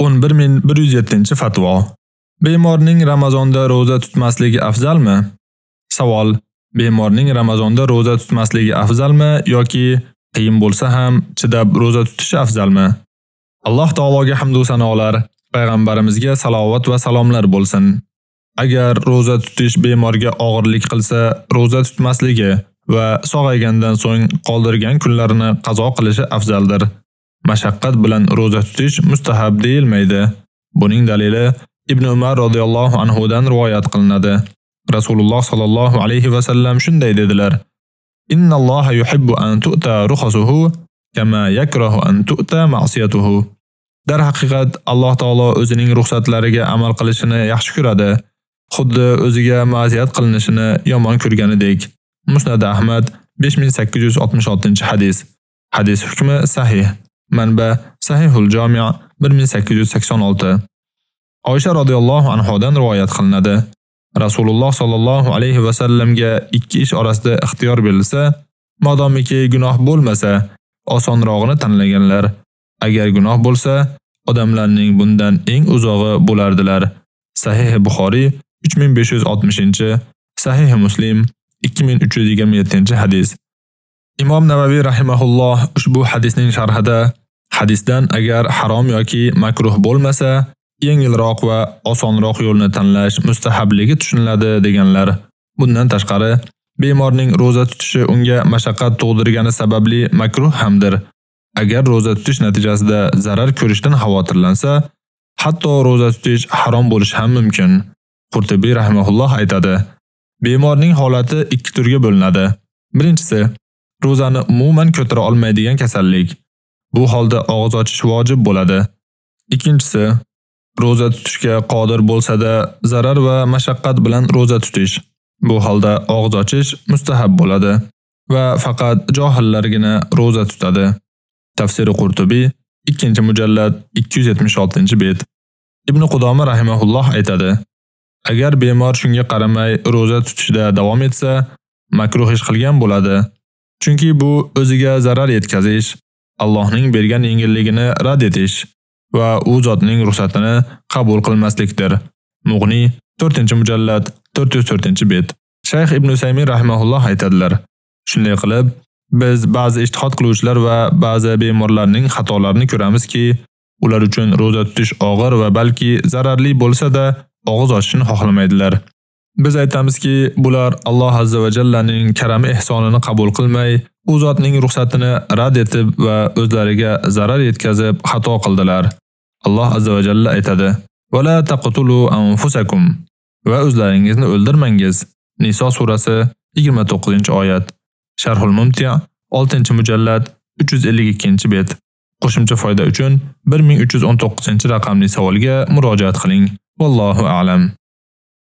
11107-fatvo. Bemorning Ramazonda roza tutmasligi afzalmi? Savol: Bemorning Ramazonda roza tutmasligi afzalmi yoki qiyin bo'lsa ham chidab roza tutishi afzalmi? Alloh taologa hamd va sanolar, payg'ambarimizga salovat va salomlar bo'lsin. Agar roza tutish bemorga og'irlik qilsa, roza tutmasligi va sog'aygandan so'ng qoldirgan kunlarini qazo qilishi afzaldir. Mashaqqat bilan roza tutish mustahab deyilmaydi. Buning dalili Ibn Umar radhiyallohu anhu dan rivoyat qilinadi. Rasululloh sallallohu alayhi va sallam shunday dedilar: Innalloha yuhibbu an tu'ta rukhasuhu kama yakrahu an tu'ta ma'siyatuhu. Dar haqiqat Alloh taolo o'zining ruxsatlariga amal qilishini yaxshi ko'radi, xuddi o'ziga ma'siyat qilinishini yomon ko'rganidek. Musnad Ahmad 5866-hadis. Hadis hukmi sahih. Manba Sahihul Jami' 1886. Oysha radhiyallohu anhodan rivoyat qilinadi. Rasululloh sallallohu alayhi va sallamga ikki ish orasida ixtiyor berilsa, modomiki gunoh bo'lmasa, osonrog'ini tanlaganlar. Agar gunoh bo'lsa, odamlarning bundan eng uzog'i bo'lardilar. Sahih Buxoriy 3560, Sahih Muslim 2327-hadis. Imom Navaviy rahimahulloh ushbu hadisning sharhida hadisdan agar harom yoki makruh bo'lmasa, yengilroq va osonroq yo'lni tanlash mustahabligi tushuniladi deganlar. Bundan tashqari, bemorning roza tutishi unga mashaqqat tug'dirgani sababli makruh hamdir. Agar roza tutish natijasida zarar ko'rishdan xavotirlansa, hatto roza tutish harom bo'lishi ham mumkin. Qurtubiy rahimahulloh aytadi: Bemorning holati ikki turga bo'linadi. Birinchisi, Ro'zani umuman ko'tara olmaydigan kasallik. Bu holda og'iz ochish vojib bo'ladi. Ikkinchisi, roza tutishga qodir bo'lsa-da, zarar va mashaqqat bilan roza tutish. Bu holda og'iz ochish mustahab bo'ladi va faqat johillargina roza tutadi. Tafsiri Qurtubi 2-mujallad 276-bet. Ibn Qudoma rahimahulloh aytadi: Agar bemor shunga qaramay roza tutishda davom etsa, makruh ish qilgan bo'ladi. Chunki bu o'ziga zarar yetkazish, Allohning bergan yengilligini rad etish va u zotning ruxsatini qabul qilmaslikdir. Mughni 4-mujallad 404-bet. Shayx Ibn Usaymin rahimahulloh aytadilar: Shunday qilib, biz ba'zi ijtihod qiluvchilar va ba'zi bemorlarning xatolarini ko'ramizki, ular uchun roza tutish og'ir va balki zararli bo'lsa-da, og'iz ochishni xohlamaydilar. Biz aytamizki, bular Alloh azza va jallaning karami ehsonini qabul qilmay, u zotning ruxsatini rad etib va o'zlariga zarar yetkazib xato qildilar. Alloh azza va jalla aytadi: "Va la taqtulu anfusakum" va o'zlaringizni o'ldirmangiz. Niso surasi 29-oyat. Sharhul Mumti' 6-mujallad 352-bet. Qo'shimcha foyda uchun 1319-raqamli savolga murojaat qiling. Vallohu a'lam.